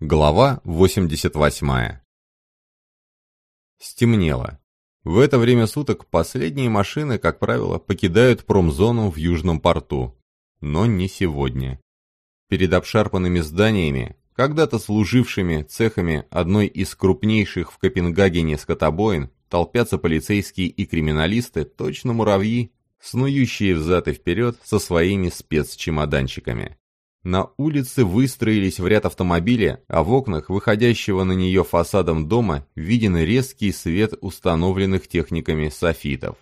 Глава 88 Стемнело. В это время суток последние машины, как правило, покидают промзону в Южном порту. Но не сегодня. Перед обшарпанными зданиями, когда-то служившими цехами одной из крупнейших в Копенгагене скотобоин, толпятся полицейские и криминалисты, точно муравьи, снующие взад и вперед со своими спецчемоданчиками. На улице выстроились в ряд автомобили, а в окнах, выходящего на нее фасадом дома, виден резкий свет установленных техниками софитов.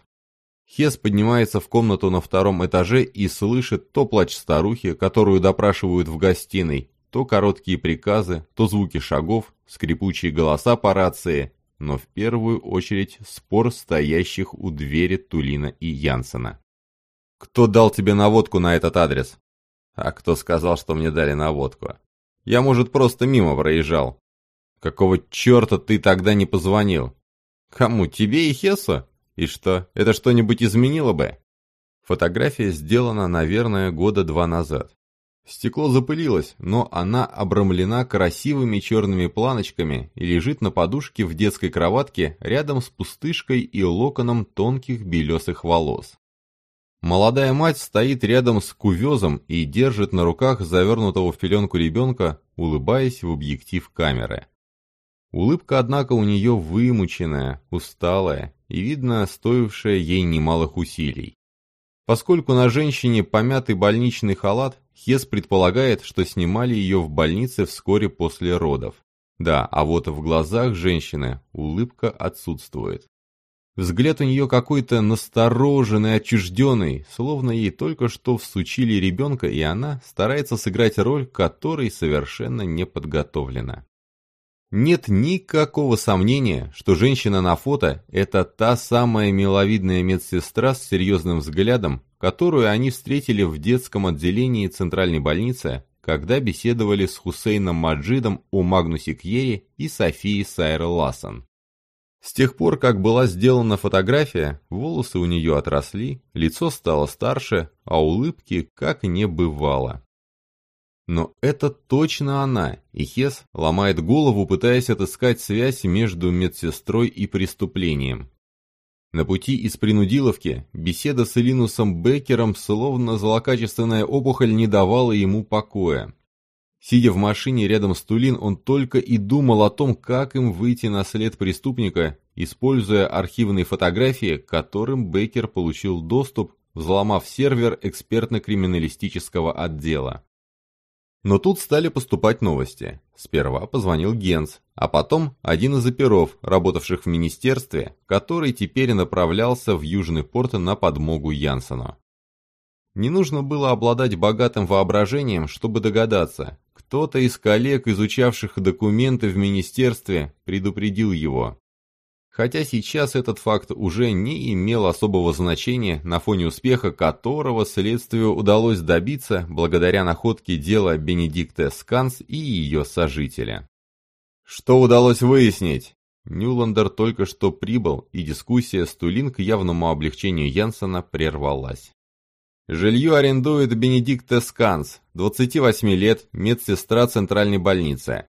Хес поднимается в комнату на втором этаже и слышит то плач старухи, которую допрашивают в гостиной, то короткие приказы, то звуки шагов, скрипучие голоса по рации, но в первую очередь спор стоящих у двери Тулина и Янсена. «Кто дал тебе наводку на этот адрес?» А кто сказал, что мне дали наводку? Я, может, просто мимо проезжал. Какого черта ты тогда не позвонил? Кому, тебе и Хесу? И что, это что-нибудь изменило бы? Фотография сделана, наверное, года два назад. Стекло запылилось, но она обрамлена красивыми черными планочками и лежит на подушке в детской кроватке рядом с пустышкой и локоном тонких белесых волос. Молодая мать стоит рядом с кувезом и держит на руках завернутого в пеленку ребенка, улыбаясь в объектив камеры. Улыбка, однако, у нее вымученная, усталая и, видно, стоившая ей немалых усилий. Поскольку на женщине помятый больничный халат, Хес предполагает, что снимали ее в больнице вскоре после родов. Да, а вот в глазах женщины улыбка отсутствует. Взгляд у нее какой-то настороженный, отчужденный, словно ей только что всучили ребенка, и она старается сыграть роль, которой совершенно не подготовлена. Нет никакого сомнения, что женщина на фото – это та самая миловидная медсестра с серьезным взглядом, которую они встретили в детском отделении Центральной больницы, когда беседовали с Хусейном Маджидом о Магнусе Кьере и Софией Сайр Лассен. С тех пор, как была сделана фотография, волосы у нее отросли, лицо стало старше, а улыбки как не бывало. Но это точно она, и Хес ломает голову, пытаясь отыскать связь между медсестрой и преступлением. На пути из принудиловки беседа с Элинусом Беккером, словно злокачественная опухоль, не давала ему покоя. Сидя в машине рядом с Тулин, он только и думал о том, как им выйти на след преступника, используя архивные фотографии, к которым Бейкер получил доступ, взломав сервер экспертно-криминалистического отдела. Но тут стали поступать новости. Сперва позвонил Генс, а потом один из оперов, работавших в министерстве, который теперь направлялся в Южный порт на подмогу Янсену. Не нужно было обладать богатым воображением, чтобы догадаться, кто-то из коллег, изучавших документы в министерстве, предупредил его. Хотя сейчас этот факт уже не имел особого значения на фоне успеха, которого следствию удалось добиться благодаря находке дела Бенедикта Сканс и ее сожителя. Что удалось выяснить? Нюландер только что прибыл, и дискуссия с Тулин к явному облегчению Янсена прервалась. Жилье арендует Бенедикта Сканс, 28 лет, медсестра центральной больницы.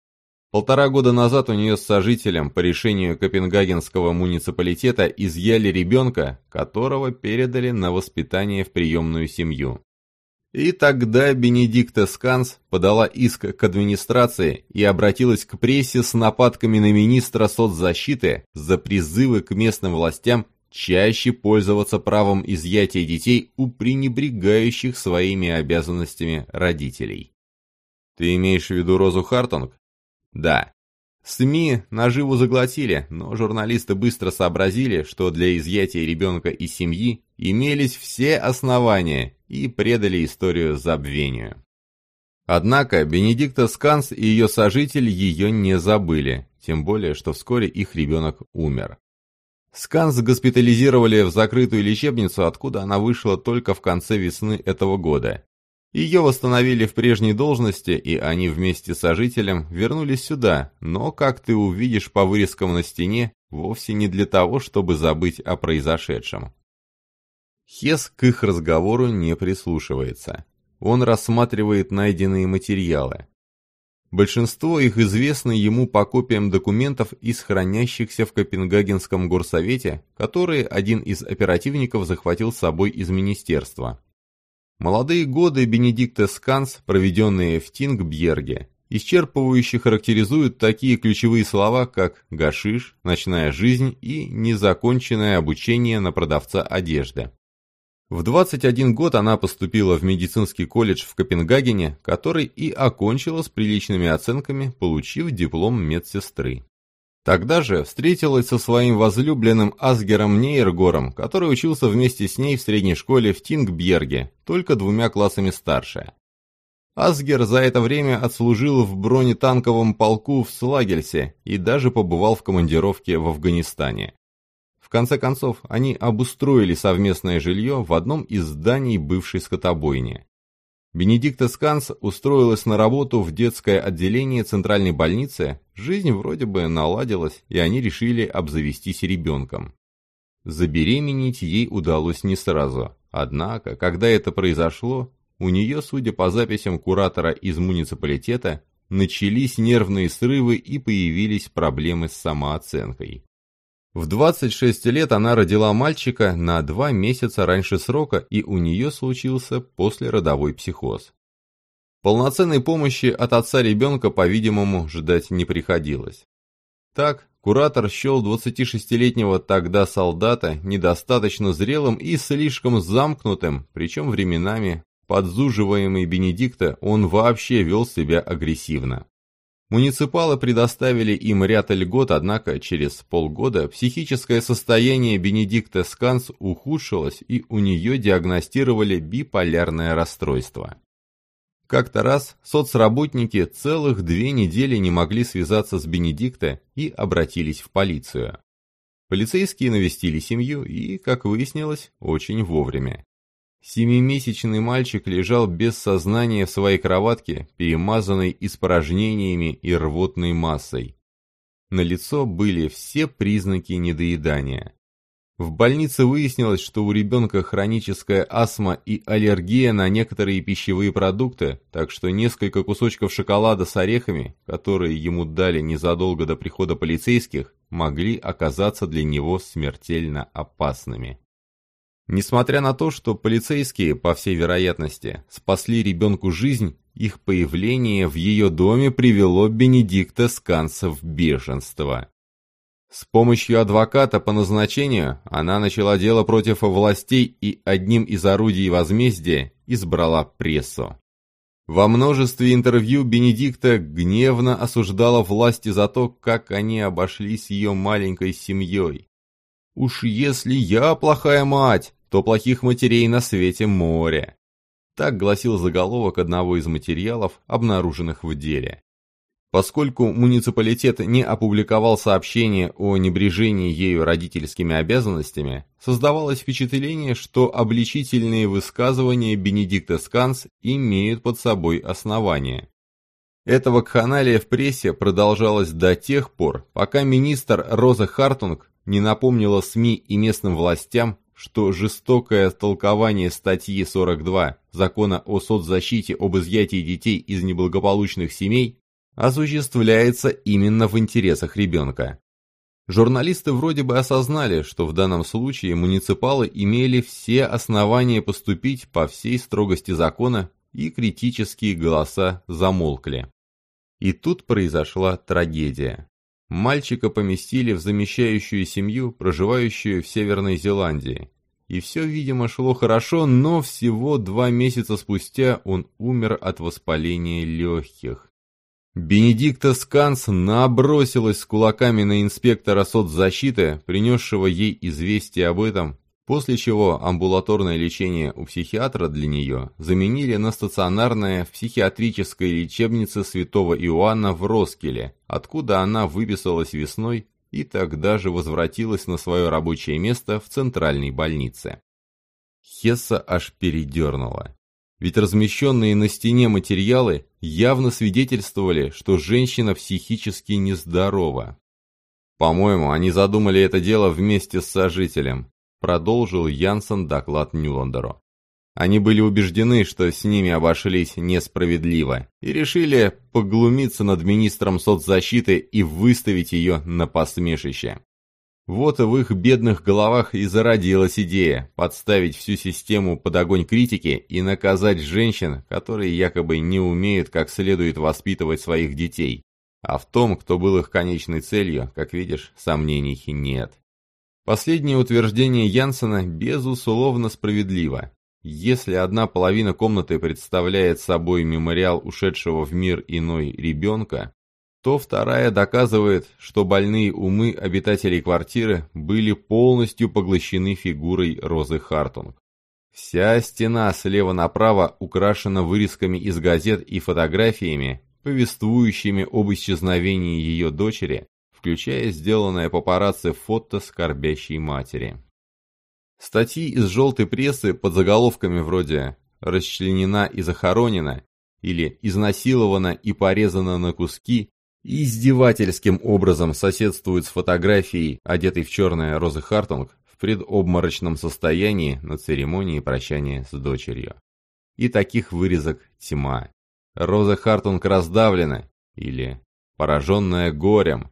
Полтора года назад у нее с сожителем по решению Копенгагенского муниципалитета изъяли ребенка, которого передали на воспитание в приемную семью. И тогда Бенедикта Сканс подала иск к администрации и обратилась к прессе с нападками на министра соцзащиты за призывы к местным властям чаще пользоваться правом изъятия детей у пренебрегающих своими обязанностями родителей. Ты имеешь в виду Розу Хартунг? Да. СМИ наживу заглотили, но журналисты быстро сообразили, что для изъятия ребенка из семьи имелись все основания и предали историю забвению. Однако Бенедикта Сканс и ее сожитель ее не забыли, тем более, что вскоре их ребенок умер. Сканс госпитализировали в закрытую лечебницу, откуда она вышла только в конце весны этого года. Ее восстановили в прежней должности, и они вместе с сожителем вернулись сюда, но, как ты увидишь по вырезкам на стене, вовсе не для того, чтобы забыть о произошедшем. Хес к их разговору не прислушивается. Он рассматривает найденные материалы. Большинство их известны ему по копиям документов из хранящихся в Копенгагенском горсовете, которые один из оперативников захватил с собой из министерства. Молодые годы Бенедикта Сканс, проведенные в Тингбьерге, исчерпывающе характеризуют такие ключевые слова, как «гашиш», «ночная жизнь» и «незаконченное обучение на продавца одежды». В 21 год она поступила в медицинский колледж в Копенгагене, который и окончила с приличными оценками, получив диплом медсестры. Тогда же встретилась со своим возлюбленным Асгером Нейргором, который учился вместе с ней в средней школе в Тингбьерге, только двумя классами старше. Асгер за это время отслужил в бронетанковом полку в Слагельсе и даже побывал в командировке в Афганистане. В конце концов, они обустроили совместное жилье в одном из зданий бывшей скотобойни. Бенедикта Сканс устроилась на работу в детское отделение центральной больницы, жизнь вроде бы наладилась, и они решили обзавестись ребенком. Забеременеть ей удалось не сразу, однако, когда это произошло, у нее, судя по записям куратора из муниципалитета, начались нервные срывы и появились проблемы с самооценкой. В 26 лет она родила мальчика на два месяца раньше срока, и у нее случился послеродовой психоз. Полноценной помощи от отца ребенка, по-видимому, ждать не приходилось. Так, куратор счел 26-летнего тогда солдата недостаточно зрелым и слишком замкнутым, причем временами, подзуживаемый Бенедикта, он вообще вел себя агрессивно. Муниципалы предоставили им ряд льгот, однако через полгода психическое состояние Бенедикта Сканс ухудшилось, и у нее диагностировали биполярное расстройство. Как-то раз соцработники целых две недели не могли связаться с Бенедикта и обратились в полицию. Полицейские навестили семью и, как выяснилось, очень вовремя. Семимесячный мальчик лежал без сознания в своей кроватке, перемазанной испражнениями и рвотной массой. На лицо были все признаки недоедания. В больнице выяснилось, что у ребенка хроническая астма и аллергия на некоторые пищевые продукты, так что несколько кусочков шоколада с орехами, которые ему дали незадолго до прихода полицейских, могли оказаться для него смертельно опасными. Несмотря на то, что полицейские, по всей вероятности, спасли ребенку жизнь, их появление в ее доме привело Бенедикта Сканса в бешенство. С помощью адвоката по назначению она начала дело против властей и одним из орудий возмездия избрала прессу. Во множестве интервью Бенедикта гневно осуждала власти за то, как они обошлись ее маленькой семьей. «Уж если я плохая мать, то плохих матерей на свете море. Так гласил заголовок одного из материалов, обнаруженных в деле. Поскольку муниципалитет не опубликовал сообщение о небрежении ею родительскими обязанностями, создавалось впечатление, что обличительные высказывания Бенедикта Сканс имеют под собой основание. Эта вакханалия в прессе продолжалась до тех пор, пока министр Роза Хартунг не напомнила СМИ и местным властям, что жестокое толкование статьи 42 Закона о соцзащите об изъятии детей из неблагополучных семей осуществляется именно в интересах ребенка. Журналисты вроде бы осознали, что в данном случае муниципалы имели все основания поступить по всей строгости закона, и критические голоса замолкли. И тут произошла трагедия. Мальчика поместили в замещающую семью, проживающую в Северной Зеландии. И все, видимо, шло хорошо, но всего два месяца спустя он умер от воспаления легких. Бенедикта Сканс набросилась с кулаками на инспектора соцзащиты, принесшего ей известие об этом, после чего амбулаторное лечение у психиатра для нее заменили на стационарное в психиатрической лечебнице святого Иоанна в Роскеле, откуда она выписалась весной и тогда же возвратилась на свое рабочее место в центральной больнице. Хесса аж передернула. Ведь размещенные на стене материалы явно свидетельствовали, что женщина психически нездорова. По-моему, они задумали это дело вместе с сожителем, продолжил Янсен доклад Нюландеру. Они были убеждены, что с ними обошлись несправедливо, и решили поглумиться над министром соцзащиты и выставить ее на посмешище. Вот в их бедных головах и зародилась идея подставить всю систему под огонь критики и наказать женщин, которые якобы не умеют как следует воспитывать своих детей. А в том, кто был их конечной целью, как видишь, сомнений нет. Последнее утверждение Янсена безусловно справедливо. Если одна половина комнаты представляет собой мемориал ушедшего в мир иной ребенка, то вторая доказывает, что больные умы обитателей квартиры были полностью поглощены фигурой Розы Хартунг. Вся стена слева направо украшена вырезками из газет и фотографиями, повествующими об исчезновении ее дочери, включая сделанное папарацци фото скорбящей матери. Статьи из желтой прессы под заголовками вроде «Расчленена и захоронена» или «Изнасилована и порезана на куски» издевательским образом соседствуют с фотографией, одетой в черное Розы Хартунг, в предобморочном состоянии на церемонии прощания с дочерью. И таких вырезок тьма. Роза Хартунг раздавлена или пораженная горем,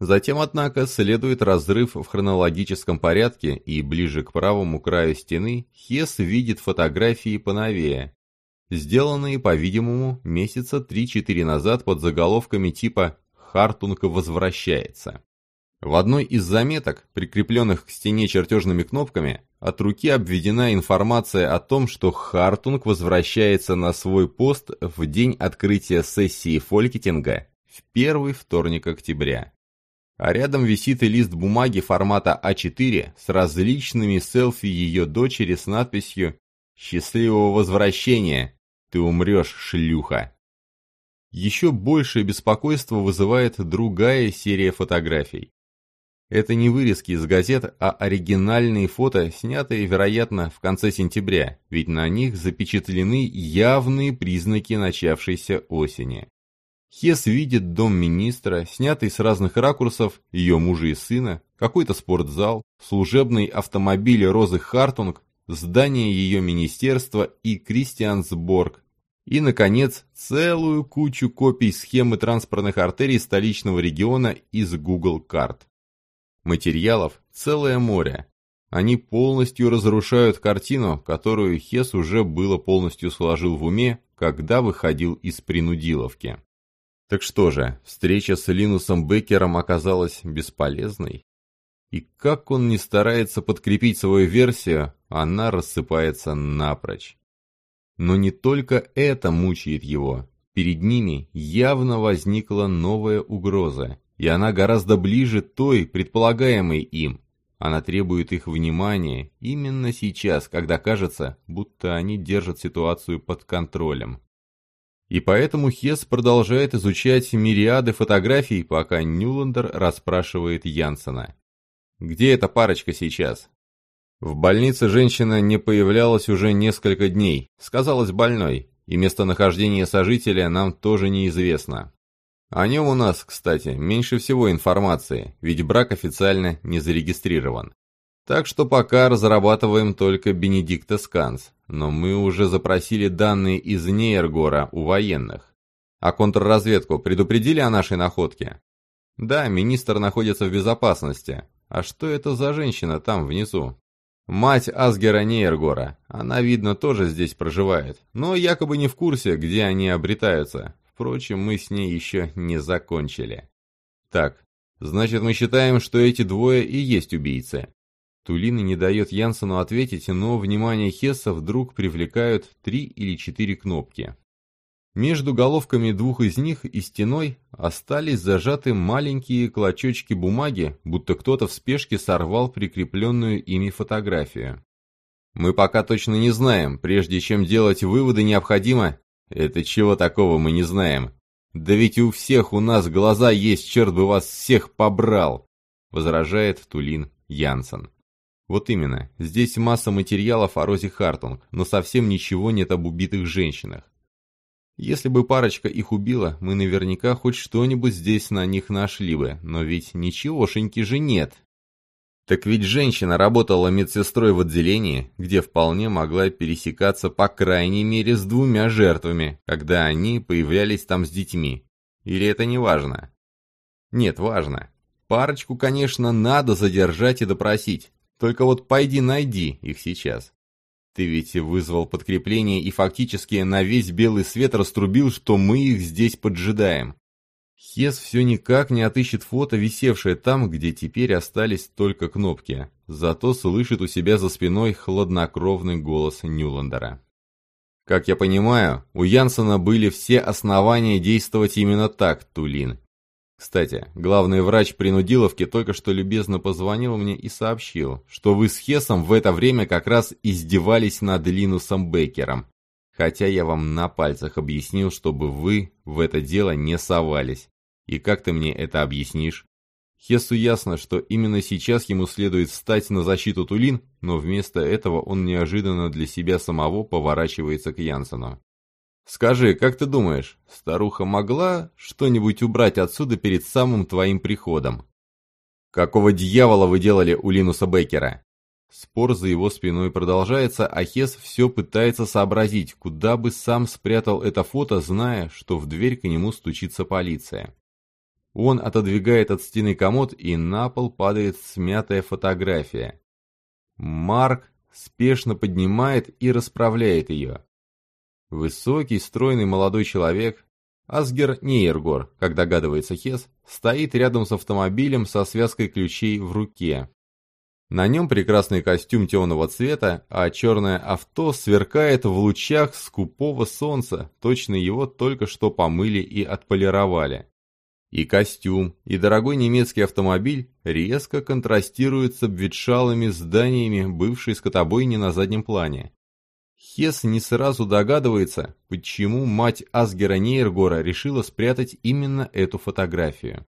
Затем, однако, следует разрыв в хронологическом порядке, и ближе к правому краю стены Хес видит фотографии поновее, сделанные, по-видимому, месяца 3-4 назад под заголовками типа «Хартунг возвращается». В одной из заметок, прикрепленных к стене чертежными кнопками, от руки обведена информация о том, что Хартунг возвращается на свой пост в день открытия сессии фолькетинга в первый вторник октября а рядом висит и лист бумаги формата А4 с различными селфи ее дочери с надписью «Счастливого возвращения! Ты умрешь, шлюха!». Еще большее беспокойство вызывает другая серия фотографий. Это не вырезки из газет, а оригинальные фото, снятые, вероятно, в конце сентября, ведь на них запечатлены явные признаки начавшейся осени. Хес видит дом министра, снятый с разных ракурсов, ее мужа и сына, какой-то спортзал, служебный автомобиль Розы Хартунг, здание ее министерства и Кристиансборг. И, наконец, целую кучу копий схемы транспортных артерий столичного региона из Google карт. Материалов целое море. Они полностью разрушают картину, которую Хес уже было полностью сложил в уме, когда выходил из принудиловки. Так что же, встреча с Линусом Беккером оказалась бесполезной? И как он не старается подкрепить свою версию, она рассыпается напрочь. Но не только это мучает его. Перед ними явно возникла новая угроза, и она гораздо ближе той, предполагаемой им. Она требует их внимания именно сейчас, когда кажется, будто они держат ситуацию под контролем. И поэтому Хес продолжает изучать мириады фотографий, пока Нюландер расспрашивает Янсена. «Где эта парочка сейчас?» В больнице женщина не появлялась уже несколько дней, сказалась больной, и местонахождение сожителя нам тоже неизвестно. О нем у нас, кстати, меньше всего информации, ведь брак официально не зарегистрирован. Так что пока разрабатываем только Бенедикта Сканс, но мы уже запросили данные из Нейргора у военных. А контрразведку предупредили о нашей находке? Да, министр находится в безопасности. А что это за женщина там внизу? Мать Асгера Нейргора. Она, видно, тоже здесь проживает, но якобы не в курсе, где они обретаются. Впрочем, мы с ней еще не закончили. Так, значит, мы считаем, что эти двое и есть убийцы. Тулина не дает Янсену ответить, но внимание Хесса вдруг привлекают три или четыре кнопки. Между головками двух из них и стеной остались зажаты маленькие клочочки бумаги, будто кто-то в спешке сорвал прикрепленную ими фотографию. Мы пока точно не знаем, прежде чем делать выводы необходимо... Это чего такого мы не знаем? Да ведь у всех у нас глаза есть, черт бы вас всех побрал! Возражает Тулин Янсен. Вот именно, здесь масса материалов о Розе Хартунг, но совсем ничего нет об убитых женщинах. Если бы парочка их убила, мы наверняка хоть что-нибудь здесь на них нашли бы, но ведь ничегошеньки же нет. Так ведь женщина работала медсестрой в отделении, где вполне могла пересекаться по крайней мере с двумя жертвами, когда они появлялись там с детьми. Или это не важно? Нет, важно. Парочку, конечно, надо задержать и допросить. Только вот пойди найди их сейчас. Ты ведь вызвал подкрепление и фактически на весь белый свет раструбил, что мы их здесь поджидаем. Хес все никак не отыщет фото, висевшее там, где теперь остались только кнопки. Зато слышит у себя за спиной хладнокровный голос Нюландера. Как я понимаю, у Янсена были все основания действовать именно так, Тулин. Кстати, главный врач принудиловки только что любезно позвонил мне и сообщил, что вы с Хесом в это время как раз издевались над Линусом Беккером, хотя я вам на пальцах объяснил, чтобы вы в это дело не совались. И как ты мне это объяснишь? Хесу ясно, что именно сейчас ему следует встать на защиту Тулин, но вместо этого он неожиданно для себя самого поворачивается к Янсену. «Скажи, как ты думаешь, старуха могла что-нибудь убрать отсюда перед самым твоим приходом?» «Какого дьявола вы делали у Линуса Беккера?» Спор за его спиной продолжается, а Хес все пытается сообразить, куда бы сам спрятал это фото, зная, что в дверь к нему стучится полиция. Он отодвигает от стены комод, и на пол падает смятая фотография. Марк спешно поднимает и расправляет ее. Высокий, стройный молодой человек, Асгер Нейергор, как догадывается Хес, стоит рядом с автомобилем со связкой ключей в руке. На нем прекрасный костюм темного цвета, а черное авто сверкает в лучах скупого солнца, точно его только что помыли и отполировали. И костюм, и дорогой немецкий автомобиль резко контрастируют с обветшалыми зданиями бывшей скотобойни на заднем плане. Хес не сразу догадывается, почему мать Асгера Нейргора решила спрятать именно эту фотографию.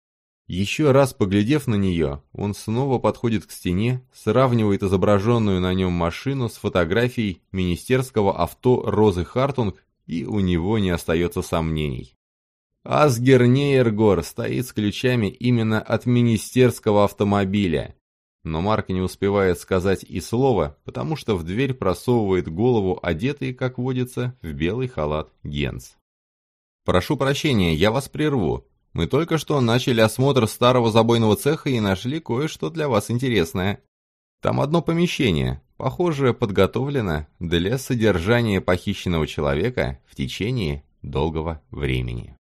Еще раз поглядев на нее, он снова подходит к стене, сравнивает изображенную на нем машину с фотографией министерского авто Розы Хартунг, и у него не остается сомнений. Асгер Нейргор стоит с ключами именно от министерского автомобиля, но Марк не успевает сказать и слова, потому что в дверь просовывает голову одетый, как водится, в белый халат Генс. «Прошу прощения, я вас прерву. Мы только что начали осмотр старого забойного цеха и нашли кое-что для вас интересное. Там одно помещение, похоже, подготовлено для содержания похищенного человека в течение долгого времени».